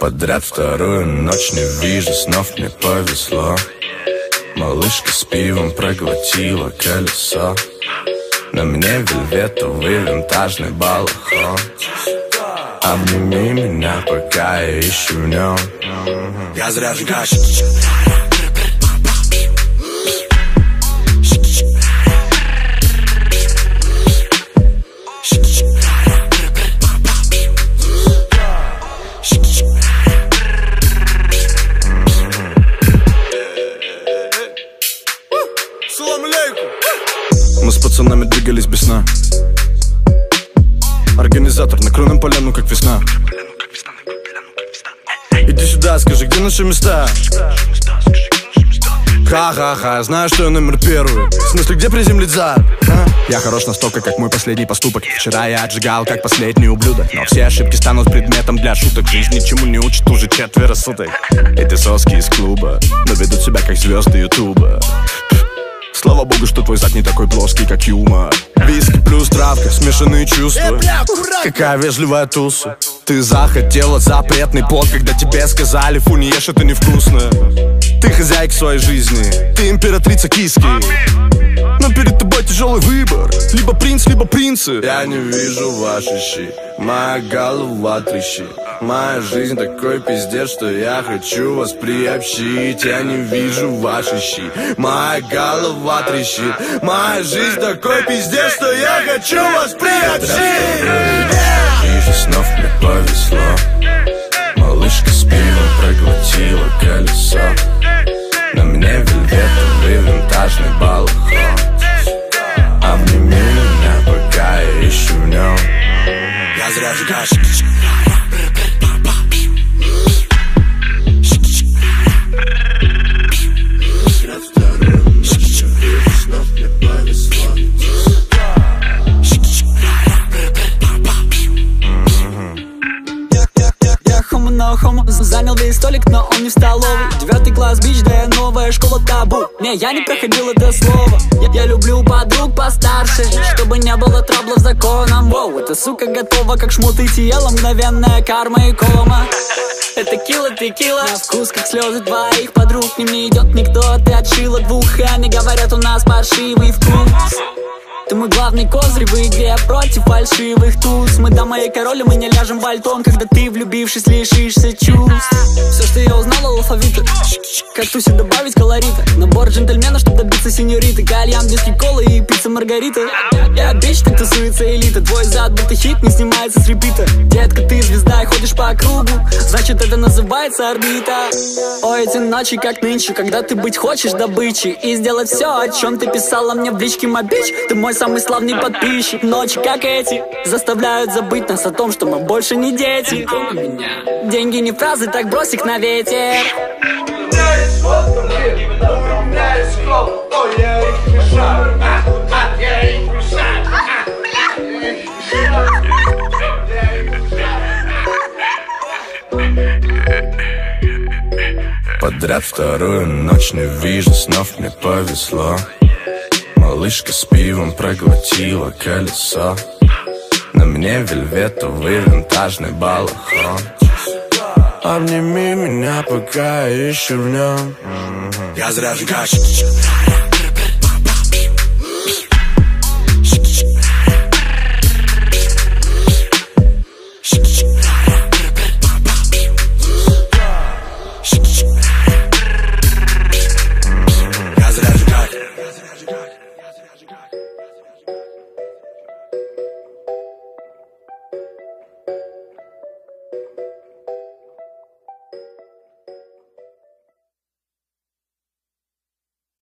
Подряд вторую ночь не вижу снов, мне повезло. Малышка с пивом проглотила колесо. На мне вельветовый винтажный балахон Обними меня, пока я ищу в нем Я зря жгач Мы с пацанами двигались без сна Организатор, накроем поляну, как весна. Иди сюда, скажи, где наши места? Ха-ха-ха, знаю, что я номер первый. В смысле, где приземлиться? А? Я хорош настолько, как мой последний поступок. Вчера я отжигал, как последний ублюдок. Но все ошибки станут предметом для шуток. Жизнь ничему не учит уже четверо суток. Эти соски из клуба Но ведут себя, как звезды ютуба Слава богу, что твой зад не такой плоский, как юмор Виски плюс травка, смешанные чувства. Какая вежливая туса. Ты захотела запретный плод, когда тебе сказали Фу, не ешь, это невкусно Ты хозяйка своей жизни, ты императрица киски но перед тобой тяжелый выбор Либо принц, либо принцы Я не вижу ваши щи Моя голова трещит Моя жизнь такой пиздец, что я хочу вас приобщить Я не вижу ваши щи Моя голова трещит Моя жизнь такой пиздец, что я хочу вас приобщить Вижу снов, мне повезло Малышка с Я хомо Занял весь столик, но он не в столовой. Девятый класс, бич, да я новая школа табу. Не, я не проходил это слово Я, я люблю подруг постарше Чтобы не было траблов законом. Воу, эта сука готова, как шмут и тело Мгновенная карма и кома. Это кило, текила. На вкус, как слезы твоих подруг. Не идет никто, ты отшила двух. И они говорят, у нас паршивый вкус. ты мой главный козырь в игре против фальшивых туз. Мы дома и короли, мы не ляжем в альтон Когда ты, влюбившись, лишишься чувств я узнал, алфавита Как тусе добавить колорита Набор джентльмена, чтобы добиться сеньориты. Кальян, виски, колы и пицца маргарита Я бич, так тусуется элита. Твой зад, будто хит, не снимается с репита. Детка, ты звезда и ходишь по кругу. Значит, это называется орбита. Ой, эти ночи, как нынче Когда ты быть хочешь добычей. И сделать все, о чем ты писала мне в личке мобич. Ты мой самый славный подписчик. Ночи, как эти, заставляют забыть нас о том, что мы больше не дети. Деньги не фразы, так брось их на ветер. Подряд вторую ночь не вижу снов, мне повезло. Малышка с пивом проглотила колесо. На мне вельветовый винтажный балахон Обними меня, пока я еще в нем Я зря сжигаешь